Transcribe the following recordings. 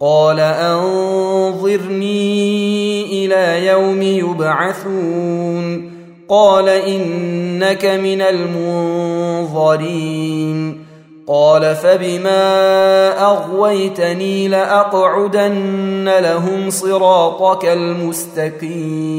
قال أنظرني إلى يوم يبعثون. قال إنك من المنظرين. قال فبما أغويتني لأقعدن لهم صراطك المستقيم.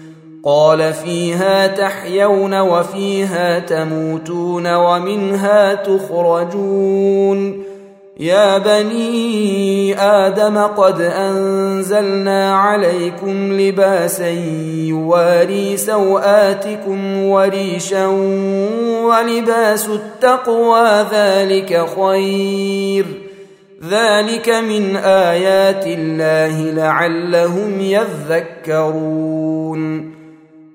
قال فيها تحيون وفيها تموتون ومنها تخرجون. يا بني آدم قد أنزلنا عليكم لباسا يواري سوآتكم وريشا ولباس التقوى ذلك خير. ذلك من آيات الله لعلهم يذكرون.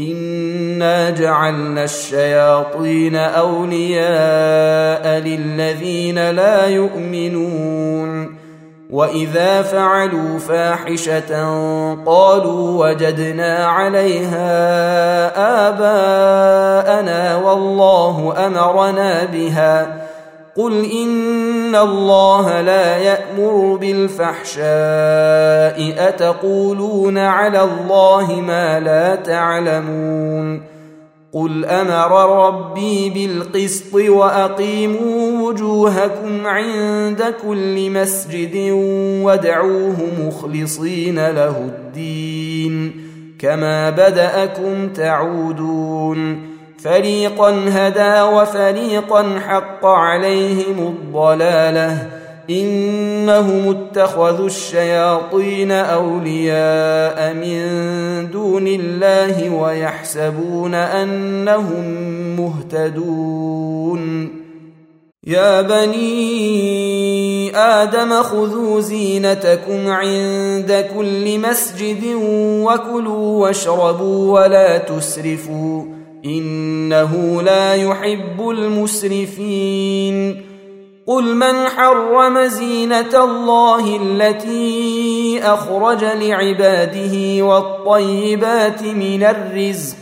انا جعلنا الشياطين اولياء للذين لا يؤمنون واذا فعلوا فاحشه قالوا وجدنا عليها اباءنا والله امرنا بها قل إن الله لا يأمر بالفحشاء أتقولون على الله ما لا تعلمون قل أمر ربي بالقسط وأقيموا وجوهكم عند كل مسجد وادعوه مخلصين له الدين كما بدأكم تعودون فريقا هدى وفريقا حق عليهم الضلاله انهم اتخذوا الشياطين اولياء من دون الله ويحسبون انهم مهتدون يا بني آدم خذوا زينتكم عند كل مسجد وكلوا واشربوا ولا تسرفوا إنه لا يحب المسرفين. قل من حرم زينة الله التي أخرج لعباده والطيبات من الرزق؟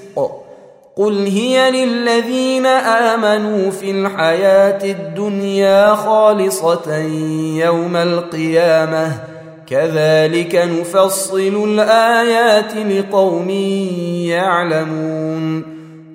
قل هي للذين آمنوا في الحياة الدنيا خالصة يوم القيامة. كذلك نفصل الآيات لقوم يعلمون.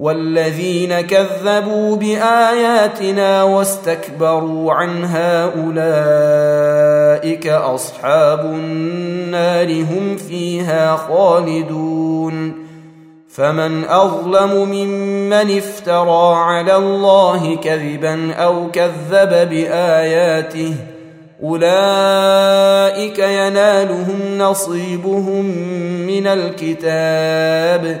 والذين كذبوا بآياتنا واستكبروا عنها أولئك أصحاب النار هم فيها خالدون فمن أظلم ممن افترى على الله كذبا أو كذب بآياته أولئك ينالهم نصيبهم من الكتاب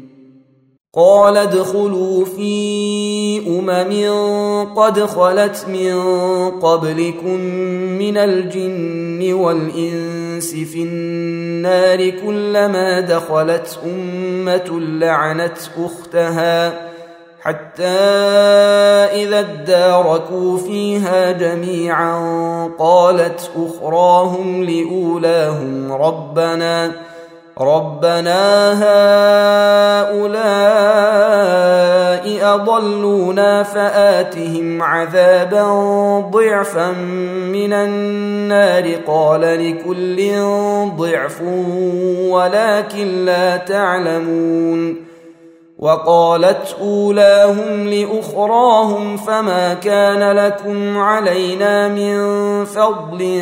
قال ادخلوا في أمم قد خلت من قبلكم من الجن والإنس في النار كلما دخلت أمة لعنت أختها حتى إذا اداركوا فيها جميعا قالت أخراهم لأولاهم ربنا ربنا هؤلاء أضلونا فآتهم عذابا ضعفا من النار. قال لكل ضعف ولكن لا تعلمون. وقالت أولاهم لأخراهم فما كان لكم علينا من فضل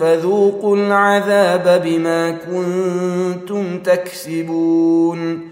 فذوقوا العذاب بما كنتم تكسبون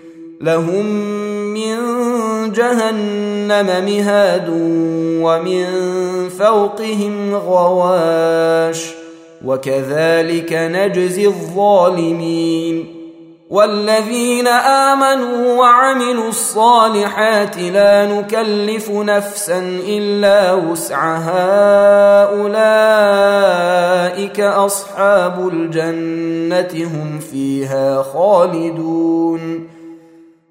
لهم من جهنم مهاد ومن فوقهم غواش وكذلك نجزي الظالمين والذين آمنوا وعملوا الصالحات لا نكلف نفسا إلا وسعها أولئك أصحاب الجنة هم فيها خالدون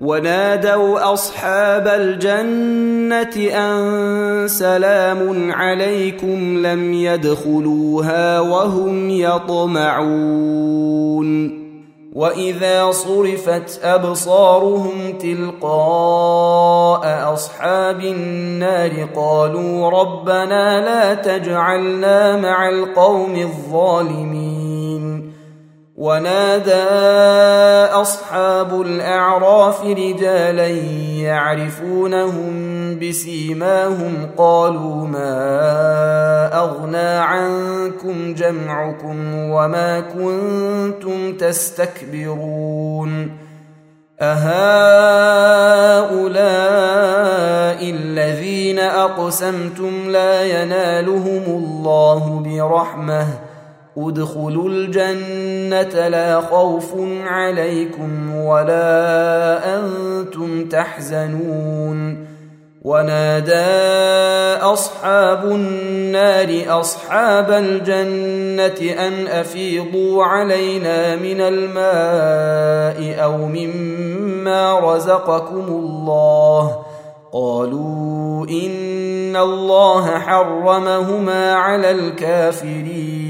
ونادوا أصحاب الجنة أن سلام عليكم لم يدخلوها وهم يطمعون. وإذا صرفت أبصارهم تلقاء أصحاب النار قالوا ربنا لا تجعلنا مع القوم الظالمين. ونادى أصحاب الأعراف رجالا يعرفونهم بسيماهم قالوا ما أغنى عنكم جمعكم وما كنتم تستكبرون أهؤلاء الذين أقسمتم لا ينالهم الله برحمة ادخلوا الجنة لا خوف عليكم ولا أنتم تحزنون ونادى أصحاب النار أصحاب الجنة أن أفيضوا علينا من الماء أو مما رزقكم الله قالوا إن الله حرمهما على الكافرين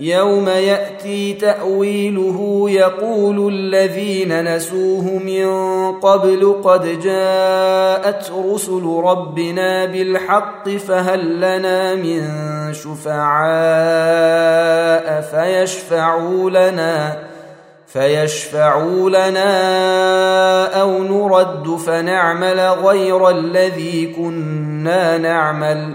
يوم ياتي تاويله يقول الذين نسوه من قبل قد جاءت رسل ربنا بالحق فهل لنا من شفعاء فيشفعوا لنا فيشفعوا لنا أو نرد فنعمل غير الذي كنا نعمل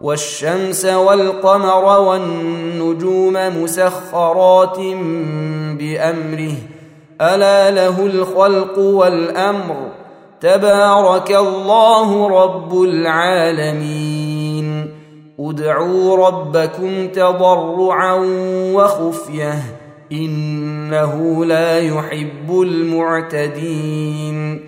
والشمس والقمر والنجوم مسخرات بأمره. ألا له الخلق والأمر. تبارك الله رب العالمين. ادعوا ربكم تضرعا وخفية. إنه لا يحب المعتدين.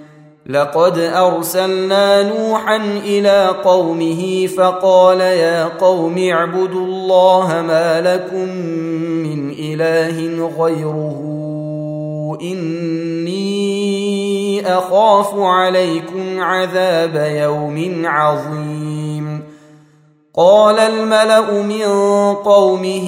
لقد أرسلنا نوحا إلى قومه فقال يا قوم اعبدوا الله ما لكم من إله غيره. إني أخاف عليكم عذاب يوم عظيم. قال الملأ من قومه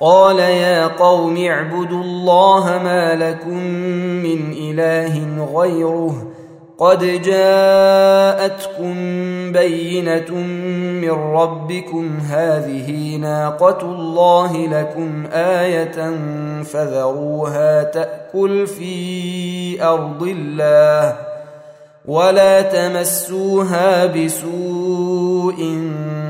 قال يا قوم اعبدوا الله ما لكم من إله غيره قد جاءتكم بينة من ربكم هذه ناقة الله لكم آية فذروها تأكل في أرض الله ولا تمسوها بسوء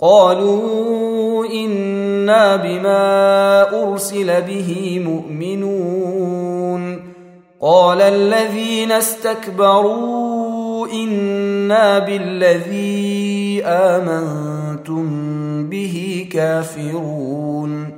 قالوا إنا بما أرسل به مؤمنون. قال الذين استكبروا إنا بالذي آمنتم به كافرون.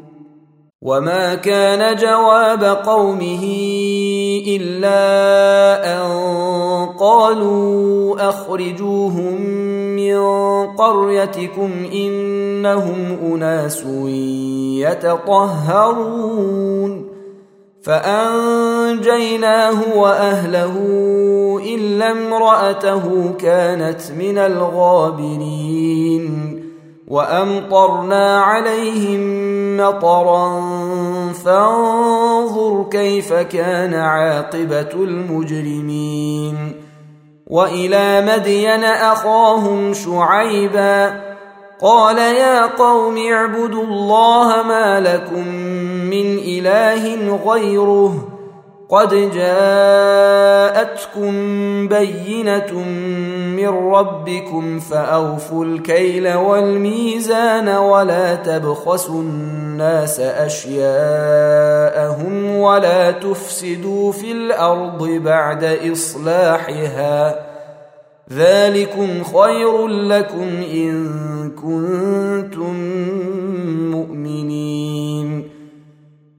وما كان جواب قومه الا ان قالوا اخرجوهم من قريتكم انهم اناس يتطهرون فانجيناه واهله الا امراته كانت من الغابرين وأمطرنا عليهم مطرا فانظر كيف كان عاقبة المجرمين. وإلى مدين أخاهم شعيبا قال يا قوم اعبدوا الله ما لكم من إله غيره قد جاءتكم بينة من ربكم فأوفوا الكيل والميزان ولا تبخسوا الناس أشياءهم ولا تفسدوا في الأرض بعد إصلاحها. ذلكم خير لكم إن كنتم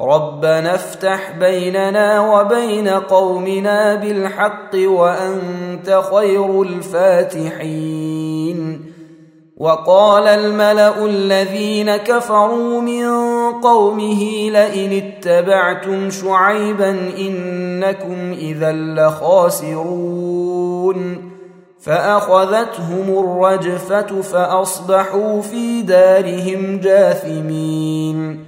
ربنا افتح بيننا وبين قومنا بالحق وأنت خير الفاتحين. وقال الملأ الذين كفروا من قومه لئن اتبعتم شعيبا إنكم إذا لخاسرون. فأخذتهم الرجفة فأصبحوا في دارهم جاثمين.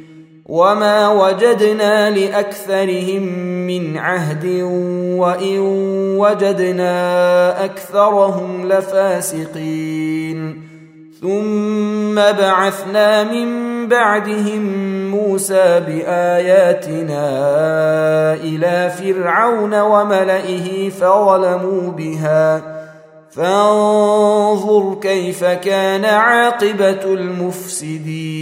وما وجدنا لاكثرهم من عهد وان وجدنا اكثرهم لفاسقين ثم بعثنا من بعدهم موسى باياتنا إلى فرعون وملئه فظلموا بها فانظر كيف كان عاقبه المفسدين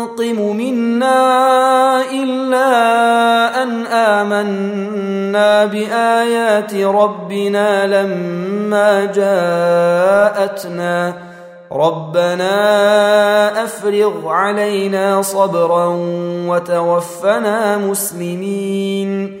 تنقم منا إلا أن آمنا بآيات ربنا لما جاءتنا. ربنا أفرغ علينا صبرا وتوفنا مسلمين.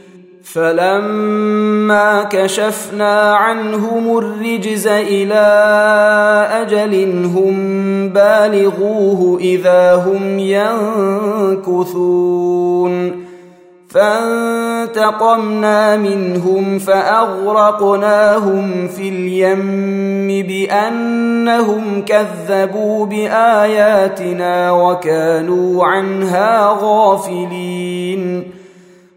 فلما كشفنا عنهم الرجز إلى أجل هم بالغوه اذا هم ينكثون فانتقمنا منهم فاغرقناهم في اليم بانهم كذبوا باياتنا وكانوا عنها غافلين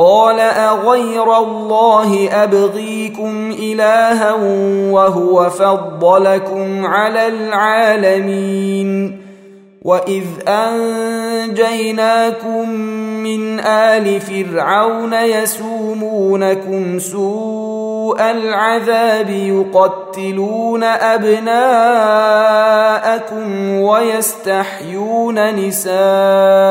قال أغير الله أبغيكم إلها وهو فضلكم على العالمين وإذ أنجيناكم من آل فرعون يسومونكم سوء العذاب يقتلون أبناءكم ويستحيون نساءكم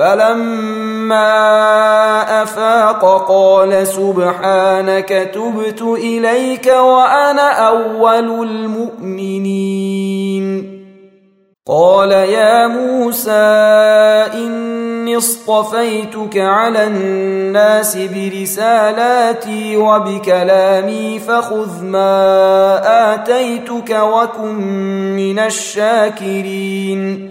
فلما افاق قال سبحانك تبت اليك وأنا اول المؤمنين قال يا موسى اني اصطفيتك على الناس برسالاتي وبكلامي فخذ ما اتيتك وكن من الشاكرين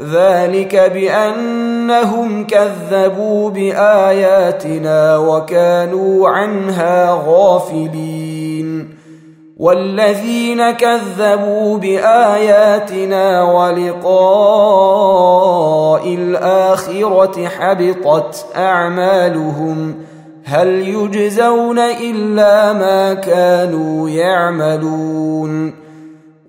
ذلك بأنهم كذبوا بآياتنا وكانوا عنها غافلين. والذين كذبوا بآياتنا ولقاء الآخرة حبطت أعمالهم هل يجزون إلا ما كانوا يعملون؟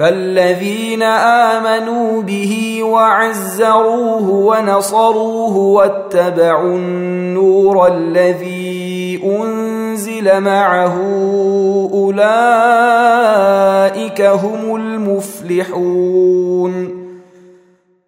فالذين امنوا به وعزروه ونصروه واتبعوا النور الذي انزل معه اولئك هم المفلحون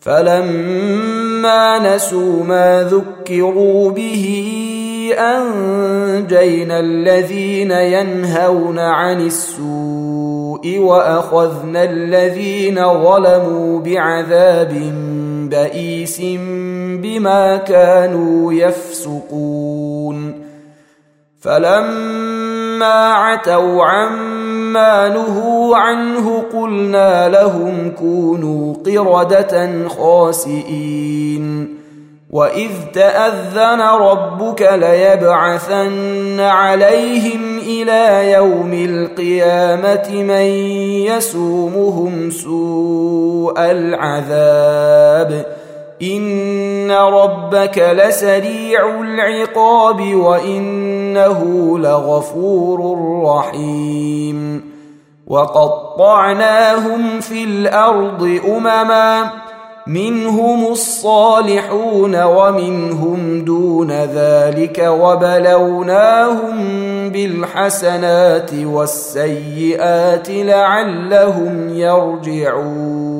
فلما نسوا ما ذكروا به أنجينا الذين ينهون عن السوء وأخذنا الذين ظلموا بعذاب بئيس بما كانوا يفسقون فلما عتوا عما نهوا عنه قلنا لهم كونوا قرده خاسئين واذ تاذن ربك ليبعثن عليهم إلى يوم القيامه من يسومهم سوء العذاب ان ربك لسريع العقاب وانه لغفور رحيم وقطعناهم في الأرض امما منهم الصالحون ومنهم دون ذلك وبلوناهم بالحسنات والسيئات لعلهم يرجعون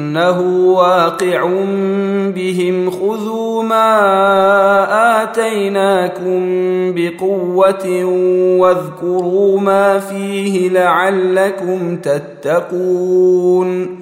إنه واقع بهم. خذوا ما آتيناكم بقوة واذكروا ما فيه لعلكم تتقون.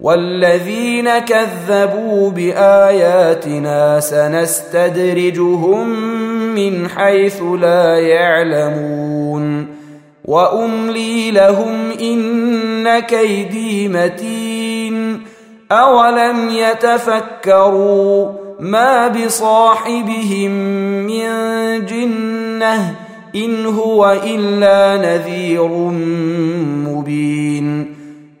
والذين كذبوا بآياتنا سنستدرجهم من حيث لا يعلمون وأملي لهم إن كيدي متين أولم يتفكروا ما بصاحبهم من جنة إن هو إلا نذير مبين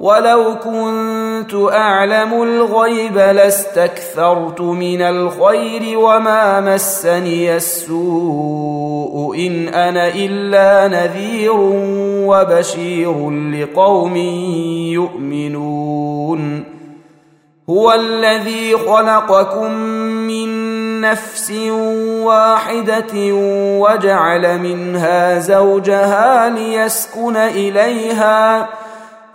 ولو كنت اعلم الغيب لاستكثرت من الخير وما مسني السوء ان أنا الا نذير وبشير لقوم يؤمنون هو الذي خلقكم من نفس واحدة وجعل منها زوجها ليسكن اليها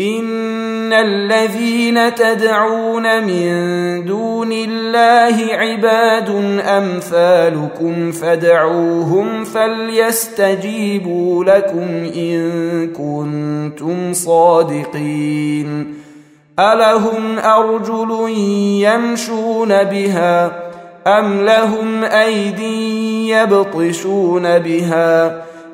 ان الذين تدعون من دون الله عباد امثالكم فدعوهم فليستجيبوا لكم ان كنتم صادقين الهم ارجل يمشون بها ام لهم ايدي يبطشون بها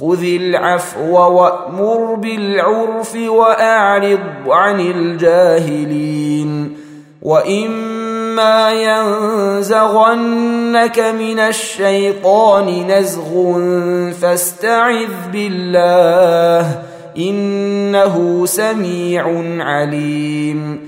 خذ العفو وأمر بالعرف وأعرض عن الجاهلين. وإما ينزغنك من الشيطان نزغ فاستعذ بالله إنه سميع عليم.